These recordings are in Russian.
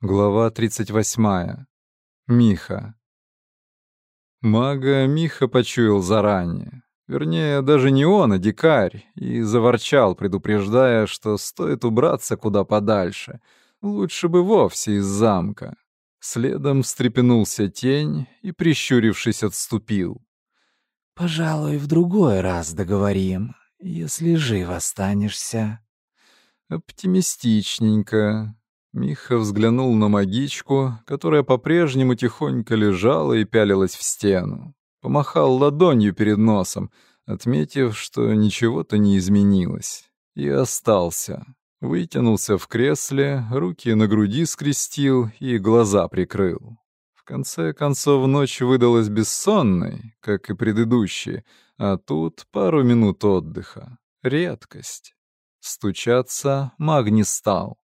Глава 38. Миха. Мага Миха почуял заранее. Вернее, даже не он, а дикарь, и заворчал, предупреждая, что стоит убраться куда подальше. Лучше бы вовсе из замка. Следом встрепенулся тень и, прищурившись, отступил. «Пожалуй, в другой раз договорим, если жив останешься». Оптимистичненько. Миха взглянул на магичку, которая по-прежнему тихонько лежала и пялилась в стену. Помахал ладонью перед носом, отметив, что ничего-то не изменилось. И остался. Вытянулся в кресле, руки на груди скрестил и глаза прикрыл. В конце концов, ночь выдалась бессонной, как и предыдущие, а тут пару минут отдыха. Редкость. Стучаться маг не стал.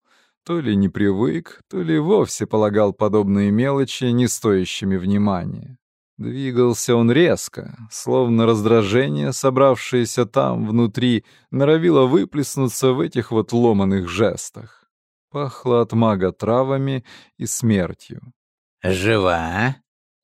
То ли не привык, то ли вовсе полагал подобные мелочи не стоящими внимания. Двигался он резко, словно раздражение, собравшееся там, внутри, норовило выплеснуться в этих вот ломаных жестах. Пахло от мага травами и смертью. «Жива?»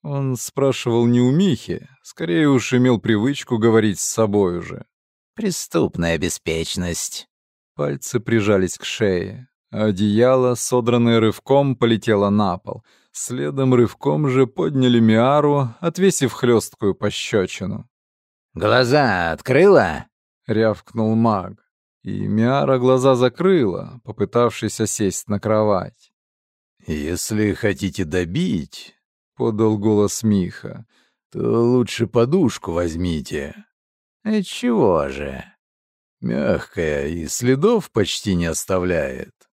Он спрашивал не у Михи, скорее уж имел привычку говорить с собой уже. «Преступная беспечность». Пальцы прижались к шее. Одеяло, содранное рывком, полетело на пол. Следом рывком же подняли Миару, отвесив хлесткую пощечину. «Глаза открыла?» — рявкнул маг. И Миара глаза закрыла, попытавшись сесть на кровать. «Если хотите добить», — подал голос Миха, — «то лучше подушку возьмите». «Чего же?» «Мягкая и следов почти не оставляет».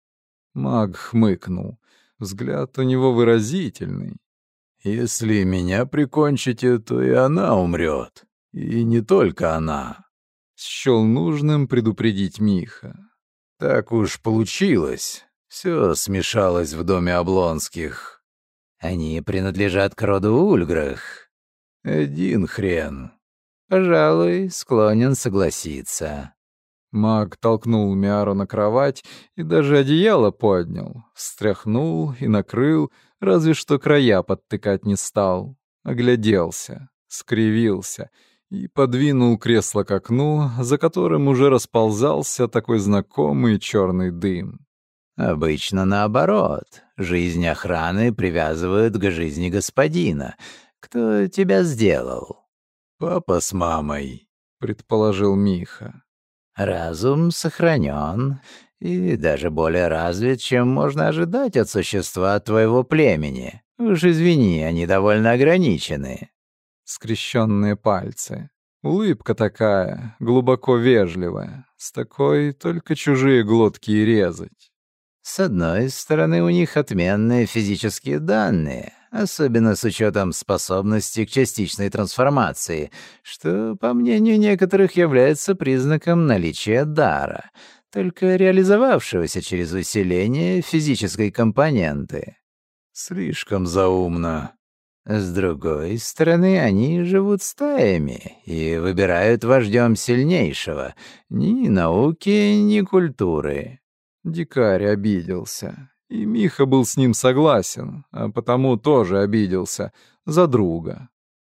Маг хмыкнул. Взгляд у него выразительный. «Если меня прикончите, то и она умрет. И не только она». Счел нужным предупредить Миха. «Так уж получилось. Все смешалось в доме Облонских». «Они принадлежат к роду Ульграх». «Один хрен». «Пожалуй, склонен согласиться». Маг толкнул Миару на кровать и даже одеяло поднял, встряхнул и накрыл, разве что края подтыкать не стал. Огляделся, скривился и подвинул кресло к окну, за которым уже расползался такой знакомый черный дым. «Обычно наоборот. Жизнь охраны привязывают к жизни господина. Кто тебя сделал?» «Папа с мамой», — предположил Миха. Разум сохранен и даже более развит, чем можно ожидать от существа твоего племени. Уж извини, они довольно ограничены. Скрещенные пальцы. Улыбка такая, глубоко вежливая. С такой только чужие глотки и резать. С одной стороны, у них отменные физические данные, особенно с учетом способности к частичной трансформации, что, по мнению некоторых, является признаком наличия дара, только реализовавшегося через усиление физической компоненты. Слишком заумно. С другой стороны, они живут стаями и выбирают вождем сильнейшего. Ни науки, ни культуры. Дикарь обиделся. И Миха был с ним согласен, а потому тоже обиделся. За друга.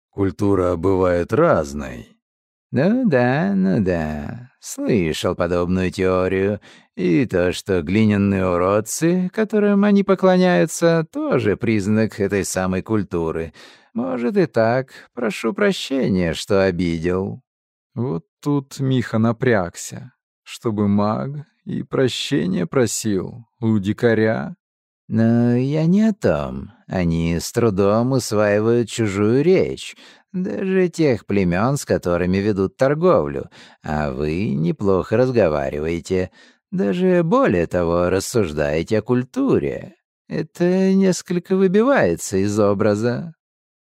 Культура бывает разной. Ну да, ну да. Слышал подобную теорию. И то, что глиняные уродцы, которым они поклоняются, тоже признак этой самой культуры. Может и так. Прошу прощения, что обидел. Вот тут Миха напрягся, чтобы маг и прощения просил у дикаря. Но я не о том. Они с трудом усваивают чужую речь, даже тех племен, с которыми ведут торговлю, а вы неплохо разговариваете, даже более того, рассуждаете о культуре. Это несколько выбивается из образа.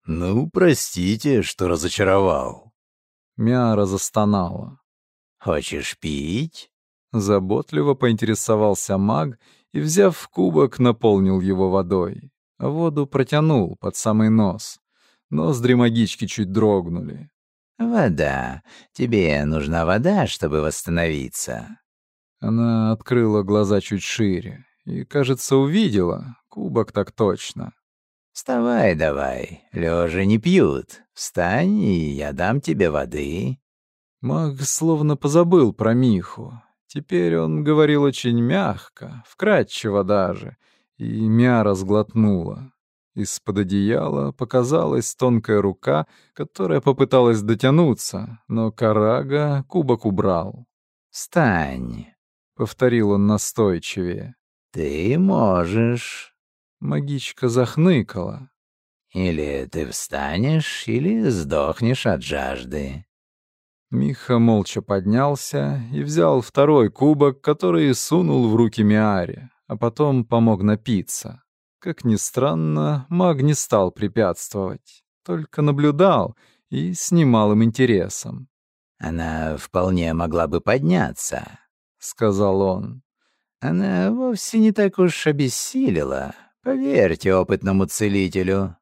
«Ну, простите, что разочаровал». Мяра застонала. «Хочешь пить?» Заботливо поинтересовался маг и, взяв кубок, наполнил его водой. Воду протянул под самый нос. Ноздри магички чуть дрогнули. «Вода. Тебе нужна вода, чтобы восстановиться». Она открыла глаза чуть шире и, кажется, увидела, Кубок так точно. «Вставай давай, лежа не пьют. Встань, и я дам тебе воды». Маг словно позабыл про Миху. Теперь он говорил очень мягко, вкрадчиво даже, и Мяра сглотнула. Из-под одеяла показалась тонкая рука, которая попыталась дотянуться, но Карага кубок убрал. «Встань», — повторил он настойчивее. «Ты можешь». Магичка захныкала. «Или ты встанешь, или сдохнешь от жажды». Миха молча поднялся и взял второй кубок, который сунул в руки Миаре, а потом помог напиться. Как ни странно, маг не стал препятствовать, только наблюдал и с немалым интересом. «Она вполне могла бы подняться», — сказал он. «Она вовсе не так уж обессилила, поверьте опытному целителю».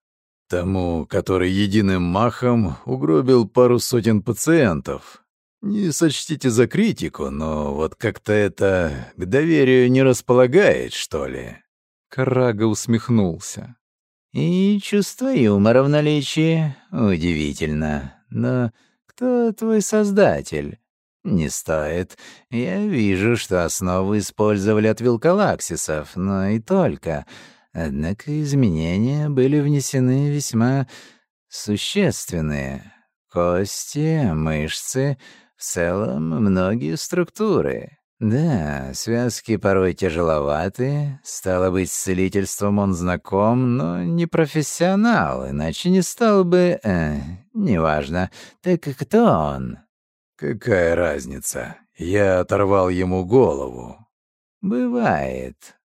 Тому, который единым махом угробил пару сотен пациентов. Не сочтите за критику, но вот как-то это к доверию не располагает, что ли. Карага усмехнулся. «И чувство юмора в наличии. Удивительно. Но кто твой создатель?» «Не стоит. Я вижу, что основу использовали от вилкалаксисов, но и только. Однако изменения были внесены весьма существенные. Кости, мышцы, в целом многие структуры. Да, связки порой тяжеловаты, стало быть, с целительством он знаком, но не профессионал, иначе не стал бы... Э, неважно. Так кто он? Какая разница? Я оторвал ему голову. Бывает.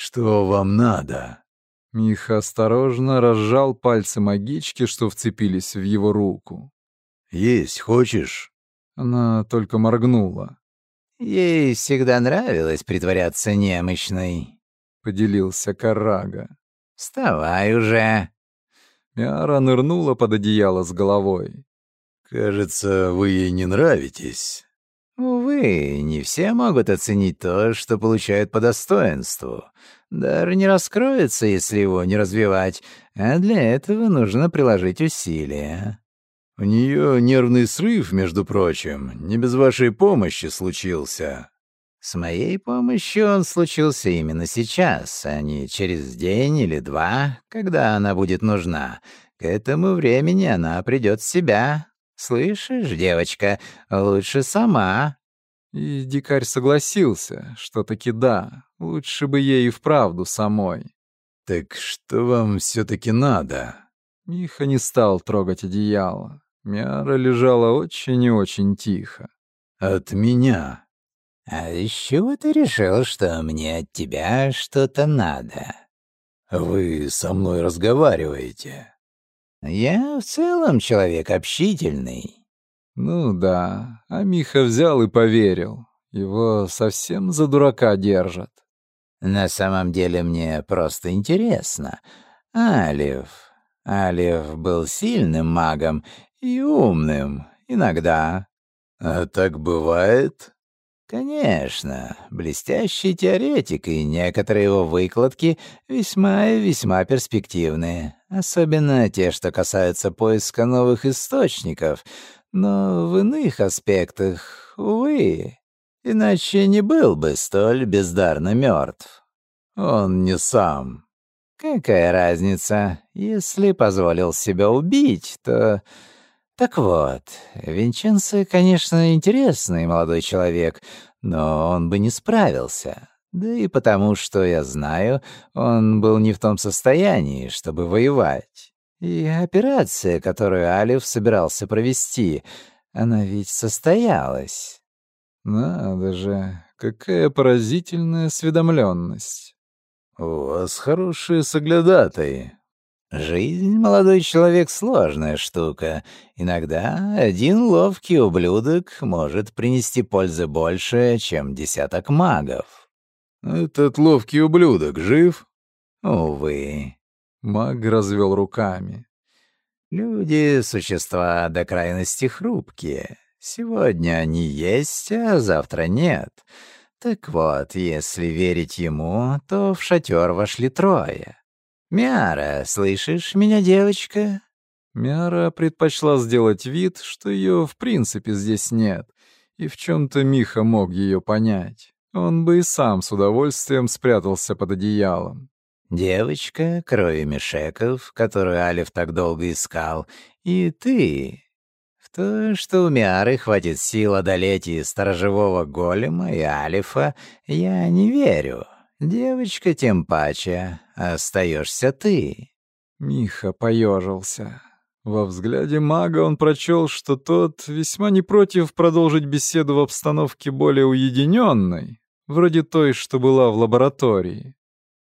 Что вам надо? Миха осторожно разжал пальцы магички, что вцепились в его руку. «Есть хочешь?» Она только моргнула. Ей всегда нравилось притворяться немощной, — поделился Карага. «Вставай уже!» Миара нырнула под одеяло с головой. «Кажется, вы ей не нравитесь». «Увы, не все могут оценить то, что получают по достоинству. Дар не раскроется, если его не развивать, а для этого нужно приложить усилия». У нее нервный срыв, между прочим, не без вашей помощи случился. С моей помощью он случился именно сейчас, а не через день или два, когда она будет нужна. К этому времени она придет в себя. Слышишь, девочка, лучше сама. И дикарь согласился, что таки да, лучше бы ей и вправду самой. Так что вам все-таки надо? Миха не стал трогать одеяло. Мяра лежала очень и очень тихо. «От меня». «А из чего ты решил, что мне от тебя что-то надо?» «Вы со мной разговариваете». «Я в целом человек общительный». «Ну да, а Миха взял и поверил. Его совсем за дурака держат». «На самом деле мне просто интересно. Алиф, Алиф был сильным магом и умным, иногда. А так бывает? Конечно, блестящий теоретик, и некоторые его выкладки весьма и весьма перспективные, особенно те, что касаются поиска новых источников, но в иных аспектах, увы, иначе не был бы столь бездарно мертв. Он не сам. Какая разница? Если позволил себя убить, то так вот, Винченцо, конечно, интересный молодой человек, но он бы не справился. Да и потому, что я знаю, он был не в том состоянии, чтобы воевать. И операция, которую Алиф собирался провести, она ведь состоялась. Надо же, какая поразительная осведомленность. У вас хорошие соглядатые, Жизнь, молодой человек, сложная штука. Иногда один ловкий ублюдок может принести пользы больше, чем десяток магов. Этот ловкий ублюдок жив? Увы. Маг развел руками. Люди — существа до крайности хрупкие. Сегодня они есть, а завтра нет. Так вот, если верить ему, то в шатер вошли трое. «Миара, слышишь меня, девочка?» Миара предпочла сделать вид, что ее в принципе здесь нет, и в чем-то Миха мог ее понять. Он бы и сам с удовольствием спрятался под одеялом. «Девочка, крови Мишеков, которую Алиф так долго искал, и ты. В то, что у Миары хватит сил одолеть и сторожевого голема, и Алифа, я не верю. Девочка, тем паче, остаешься ты». Миха поежился. Во взгляде мага он прочел, что тот весьма не против продолжить беседу в обстановке более уединенной, вроде той, что была в лаборатории.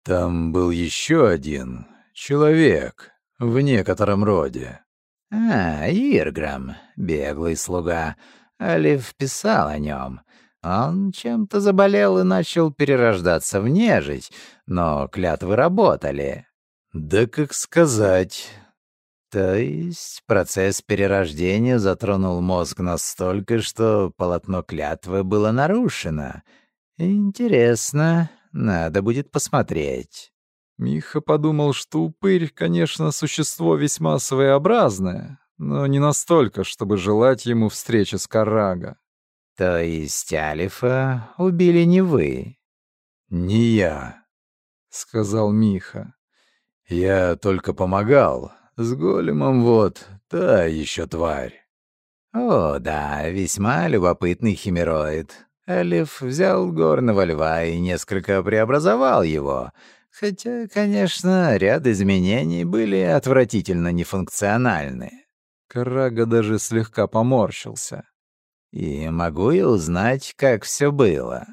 Там был еще один человек в некотором роде. «А, Ирграм, беглый слуга. Алиф писал о нем. Он чем-то заболел и начал перерождаться в нежить, но клятвы работали». «Да как сказать...» То есть процесс перерождения затронул мозг настолько, что полотно клятвы было нарушено. Интересно, надо будет посмотреть. Миха подумал, что упырь, конечно, существо весьма своеобразное, но не настолько, чтобы желать ему встречи с Карага. То есть Алифа убили не вы? Не я, сказал Миха. Я только помогал. С големом вот, та еще тварь. О, да, весьма любопытный химероид. Алиф взял горного льва и несколько преобразовал его, хотя, конечно, ряд изменений были отвратительно нефункциональны. Карага даже слегка поморщился. «И могу я узнать, как все было?»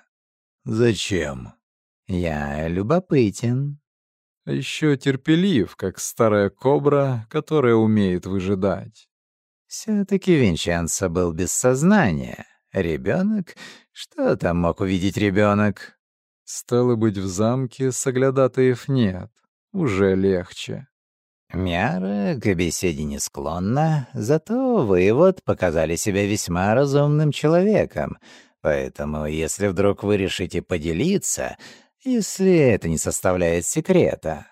«Зачем?» «Я любопытен». Еще терпелив, как старая кобра, которая умеет выжидать. Все-таки Винченцо был без сознания. Ребенок? Что там мог увидеть ребенок? Стало быть, в замке соглядатаев нет. Уже легче. Мяра к беседе не склонна, зато вы вот показали себя весьма разумным человеком. Поэтому, если вдруг вы решите поделиться, если это не составляет секрета.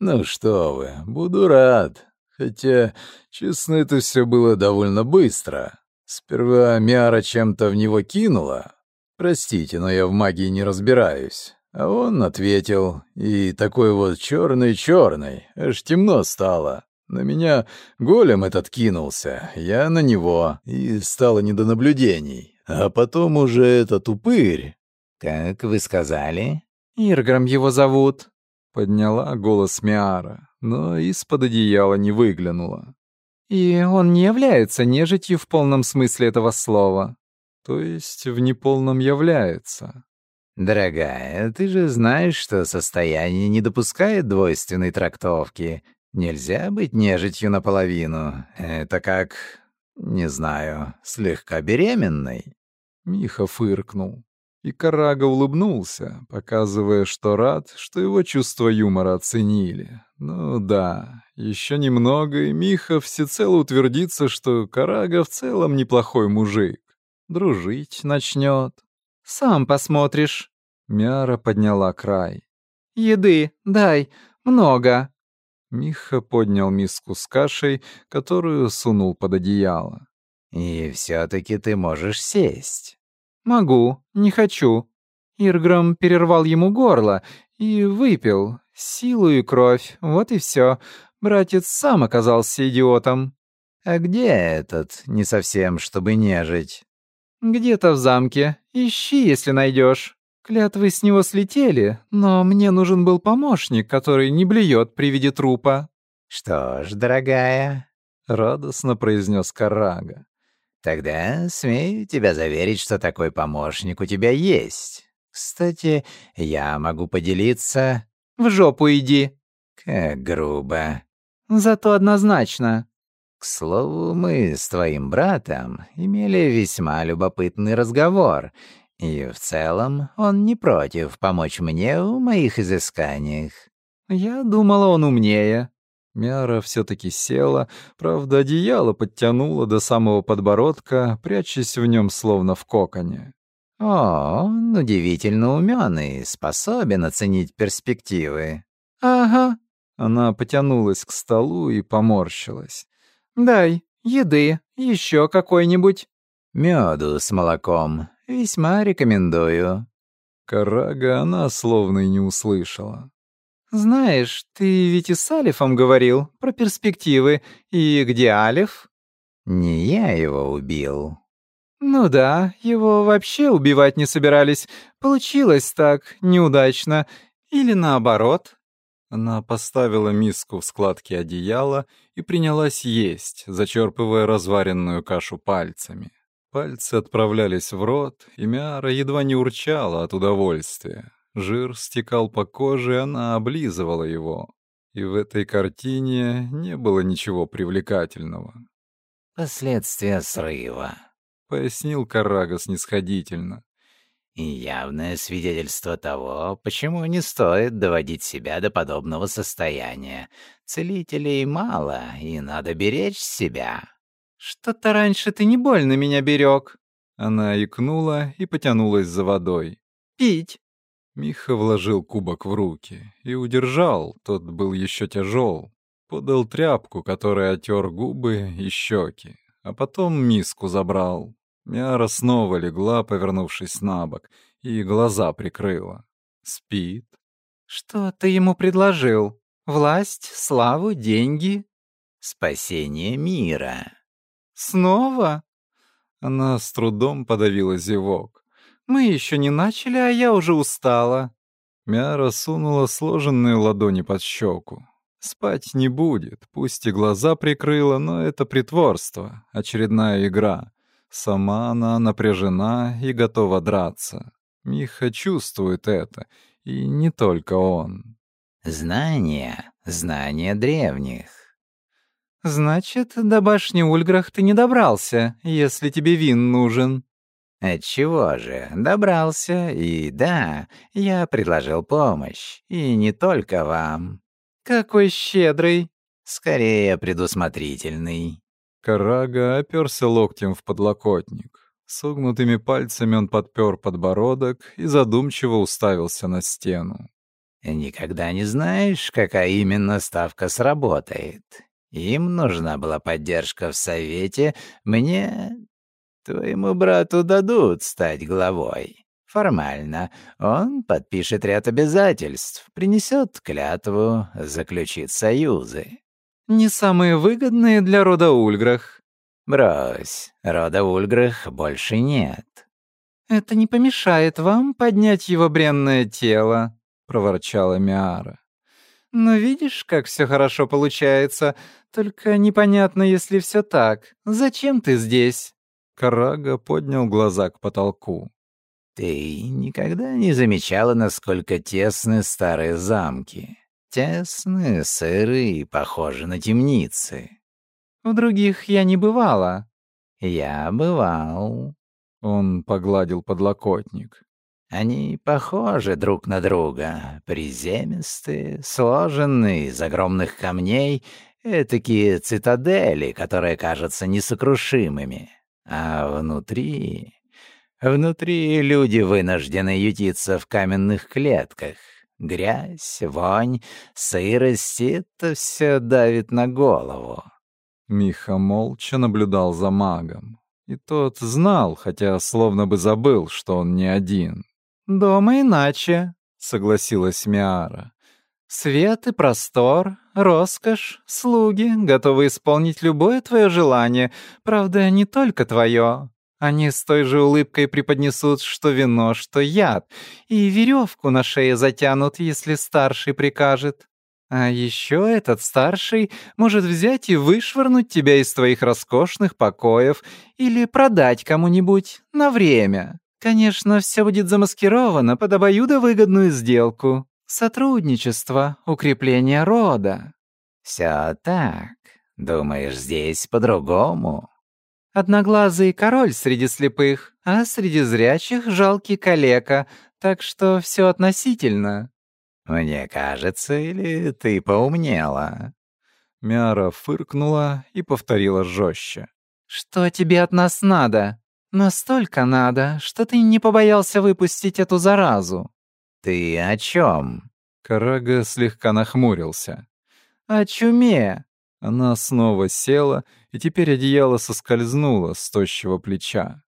Ну что вы, буду рад. Хотя, честно, это все было довольно быстро. Сперва Миара чем-то в него кинула. Простите, но я в магии не разбираюсь. А он ответил, и такой вот черный-черный, аж темно стало. На меня голем этот кинулся, я на него, и стало не до наблюдений. А потом уже этот упырь. «Как вы сказали?» «Ирграм его зовут», — подняла голос Миара, но из-под одеяла не выглянула. И он не является нежитью в полном смысле этого слова. То есть в неполном является. «Дорогая, ты же знаешь, что состояние не допускает двойственной трактовки. Нельзя быть нежитью наполовину. Это как, не знаю, слегка беременной». Миха фыркнул. И Карага улыбнулся, показывая, что рад, что его чувство юмора оценили. Ну да, еще немного, и Миха всецело утвердится, что Карага в целом неплохой мужик. Дружить начнет. «Сам посмотришь». Мяра подняла край. «Еды дай, много». Миха поднял миску с кашей, которую сунул под одеяло. «И все-таки ты можешь сесть». «Могу, не хочу». Ирграм перервал ему горло и выпил. Силу и кровь, вот и все. Братец сам оказался идиотом. «А где этот, не совсем, чтобы нежить?» «Где-то в замке. Ищи, если найдешь. Клятвы с него слетели, но мне нужен был помощник, который не блюет при виде трупа». «Что ж, дорогая», — радостно произнес Карага. Тогда смею тебя заверить, что такой помощник у тебя есть. Кстати, я могу поделиться... В жопу иди. Как грубо. Зато однозначно. К слову, мы с твоим братом имели весьма любопытный разговор, и в целом он не против помочь мне в моих изысканиях. Я думала, он умнее. Мяра все-таки села, правда, одеяло подтянула до самого подбородка, прячась в нем словно в коконе. О, он удивительно умен и способен оценить перспективы. Ага. Она потянулась к столу и поморщилась. Дай, еды, еще какой-нибудь. Меду с молоком. Весьма рекомендую. Карага она словно и не услышала. «Знаешь, ты ведь и с Алифом говорил про перспективы. И где Алиф?» «Не я его убил». «Ну да, его вообще убивать не собирались. Получилось так, неудачно. Или наоборот». Она поставила миску в складке одеяла и принялась есть, зачерпывая разваренную кашу пальцами. Пальцы отправлялись в рот, и Миара едва не урчала от удовольствия. Жир стекал по коже, она облизывала его. И в этой картине не было ничего привлекательного. «Последствия срыва», — пояснил Карага снисходительно. «И явное свидетельство того, почему не стоит доводить себя до подобного состояния. Целителей мало, и надо беречь себя». «Что-то раньше ты не больно меня берег». Она икнула и потянулась за водой. «Пить». Миха вложил кубок в руки и удержал, тот был еще тяжел. Подал тряпку, которая отер губы и щеки, а потом миску забрал. Мяра снова легла, повернувшись на бок, и глаза прикрыла. Спит. «Что ты ему предложил? Власть, славу, деньги?» «Спасение мира». «Снова?» Она с трудом подавила зевок. Мы еще не начали, а я уже устала». Мяра сунула сложенные ладони под щеку. Спать не будет, пусть и глаза прикрыла, но это притворство, очередная игра. Сама она напряжена и готова драться. Миха чувствует это, и не только он. Знания, знания древних. Значит, до башни Ульграх ты не добрался, если тебе вин нужен. Отчего же, добрался, и да, я предложил помощь, и не только вам. Какой щедрый. Скорее предусмотрительный. Карага оперся локтем в подлокотник. Согнутыми пальцами он подпер подбородок и задумчиво уставился на стену. «Никогда не знаешь, какая именно ставка сработает. Им нужна была поддержка в Совете, мне Твоему брату дадут стать главой. Формально. Он подпишет ряд обязательств, принесет клятву, заключит союзы. Не самые выгодные для рода Ульграх. Брось, рода Ульграх больше нет. Это не помешает вам поднять его бренное тело, проворчала Миара. Но видишь, как все хорошо получается. Только непонятно, если все так. Зачем ты здесь? Карага поднял глаза к потолку. «Ты никогда не замечала, насколько тесны старые замки? Тесны, сырые и похожи на темницы». «В других я не бывала». «Я бывал». Он погладил подлокотник. Они похожи друг на друга, приземистые, сложенные из огромных камней, такие цитадели, которые кажутся несокрушимыми. А внутри... Внутри люди вынуждены ютиться в каменных клетках. Грязь, вонь, сырость — это все давит на голову. Миха молча наблюдал за магом. И тот знал, хотя словно бы забыл, что он не один. «Дома иначе», — согласилась Миара. Свет и простор, роскошь, слуги, готовы исполнить любое твое желание, правда, не только твое. Они с той же улыбкой преподнесут что вино, что яд, и веревку на шее затянут, если старший прикажет. А еще этот старший может взять и вышвырнуть тебя из твоих роскошных покоев или продать кому-нибудь на время. Конечно, все будет замаскировано под обоюдовыгодную сделку. Сотрудничество, укрепление рода. Все так. Думаешь, здесь по-другому? Одноглазый король среди слепых, а среди зрячих жалкий калека, так что все относительно. Мне кажется, или ты поумнела? Мяра фыркнула и повторила жестче. «Что тебе от нас надо? Настолько надо, что ты не побоялся выпустить эту заразу. Ты о чем? Карага слегка нахмурился. О чуме. Она снова села, и теперь одеяло соскользнуло с тощего плеча.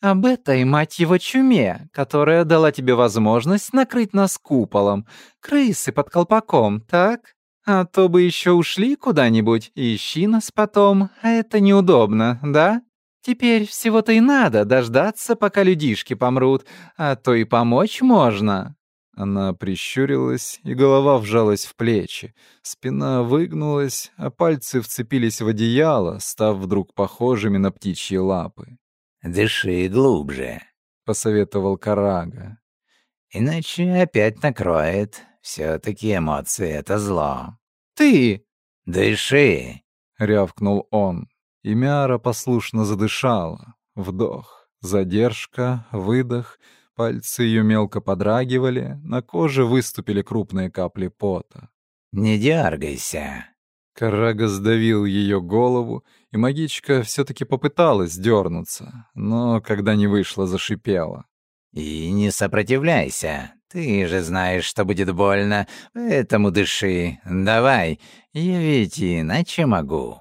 Об этой, мать его, чуме, которая дала тебе возможность накрыть нас куполом. Крысы под колпаком, так? А то бы еще ушли куда-нибудь и ищи нас потом, а это неудобно, да? Теперь всего-то и надо дождаться, пока людишки помрут, а то и помочь можно». Она прищурилась, и голова вжалась в плечи. Спина выгнулась, а пальцы вцепились в одеяло, став вдруг похожими на птичьи лапы. «Дыши глубже», — посоветовал Карага. «Иначе опять накроет. Все-таки эмоции — это зло». «Ты!» «Дыши!» — рявкнул он. И Мяра послушно задышала. Вдох, задержка, выдох. Пальцы ее мелко подрагивали, на коже выступили крупные капли пота. «Не дергайся!» Карага сдавил ее голову, и магичка все-таки попыталась дернуться, но, когда не вышло, зашипела. «И не сопротивляйся. Ты же знаешь, что будет больно, поэтому дыши. Давай, я ведь иначе могу».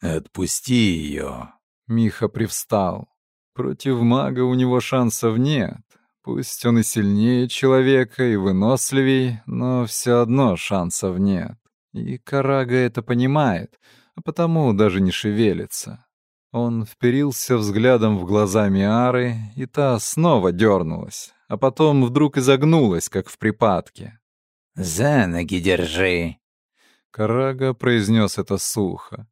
«Отпусти ее!» Миха привстал. Против мага у него шансов нет. Пусть он и сильнее человека, и выносливей, но все одно шансов нет. И Карага это понимает, а потому даже не шевелится. Он вперился взглядом в глаза Миары, и та снова дернулась, а потом вдруг изогнулась, как в припадке. «За ноги держи!» Карага произнес это сухо.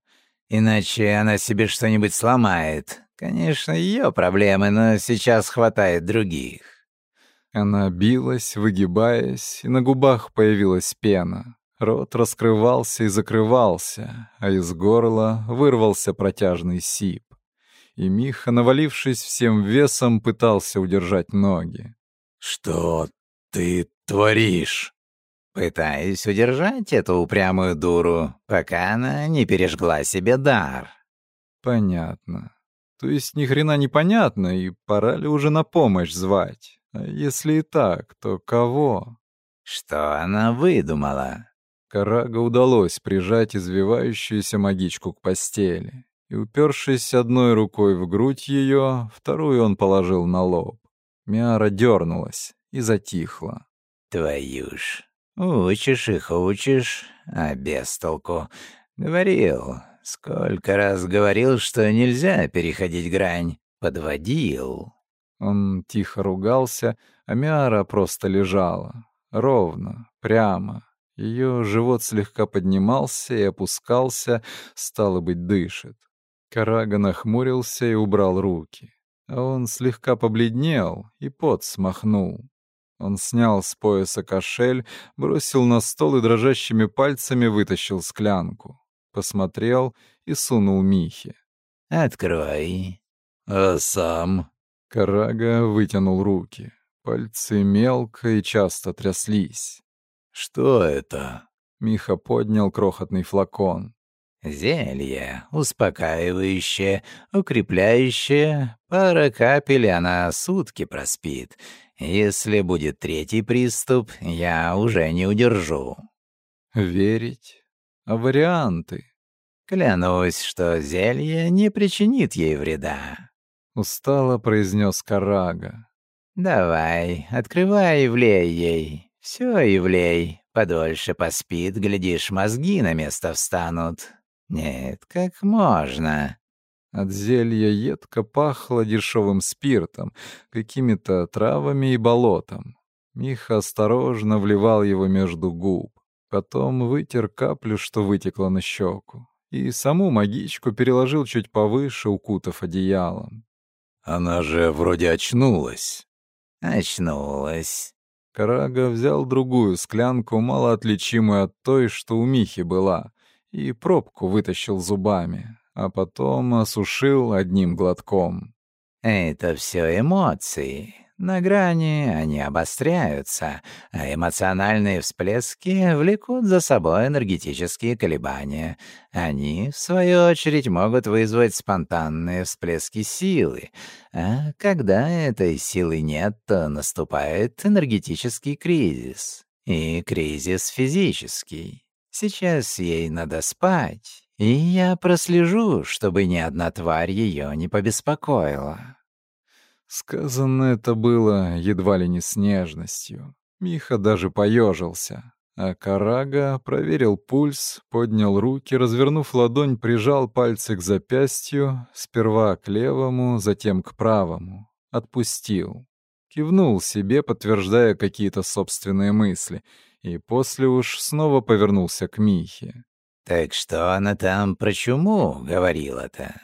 «Иначе она себе что-нибудь сломает. Конечно, ее проблемы, но сейчас хватает других». Она билась, выгибаясь, и на губах появилась пена. Рот раскрывался и закрывался, а из горла вырвался протяжный сип. И Миха, навалившись всем весом, пытался удержать ноги. «Что ты творишь?» «Пытаюсь удержать эту упрямую дуру, пока она не пережгла себе дар». «Понятно. То есть ни хрена не понятно, и пора ли уже на помощь звать? А если и так, то кого?» «Что она выдумала?» Карага удалось прижать извивающуюся магичку к постели, и, упершись одной рукой в грудь ее, вторую он положил на лоб. Миара дернулась и затихла. «Твою ж, учишь их учишь, а без толку. Говорил, сколько раз говорил, что нельзя переходить грань. Подводил». Он тихо ругался, а Миара просто лежала. Ровно, прямо, ее живот слегка поднимался и опускался, стало быть, дышит. Карага нахмурился и убрал руки. А он слегка побледнел и пот смахнул. Он снял с пояса кошель, бросил на стол и дрожащими пальцами вытащил склянку. Посмотрел и сунул Михе. «Открой». «А сам?» Карага вытянул руки. Пальцы мелко и часто тряслись. «Что это?» Миха поднял крохотный флакон. «Зелье, успокаивающее, укрепляющее. Пара капель, она сутки проспит. Если будет третий приступ, я уже не удержу». «Верить? А варианты?» «Клянусь, что зелье не причинит ей вреда», — устало произнес Карага. «Давай, открывай и влей ей. Все, Ивлей, подольше поспит, глядишь, мозги на место встанут. Нет, как можно?» От зелья едко пахло дешевым спиртом, какими-то травами и болотом. Миха осторожно вливал его между губ. Потом вытер каплю, что вытекла на щеку, и саму магичку переложил чуть повыше, укутав одеялом. «Она же вроде очнулась». «Очнулась», Карага взял другую склянку, малоотличимую от той, что у Михи была, и пробку вытащил зубами, а потом осушил одним глотком. «Это все эмоции. На грани они обостряются, а эмоциональные всплески влекут за собой энергетические колебания. Они, в свою очередь, могут вызвать спонтанные всплески силы. А когда этой силы нет, то наступает энергетический кризис. И кризис физический. Сейчас ей надо спать, и я прослежу, чтобы ни одна тварь ее не побеспокоила». Сказано это было едва ли не с нежностью. Миха даже поежился. А Карага проверил пульс, поднял руки, развернув ладонь, прижал пальцы к запястью, сперва к левому, затем к правому. Отпустил. Кивнул себе, подтверждая какие-то собственные мысли — и после уж снова повернулся к Михе. «Так что она там про чуму говорила-то?»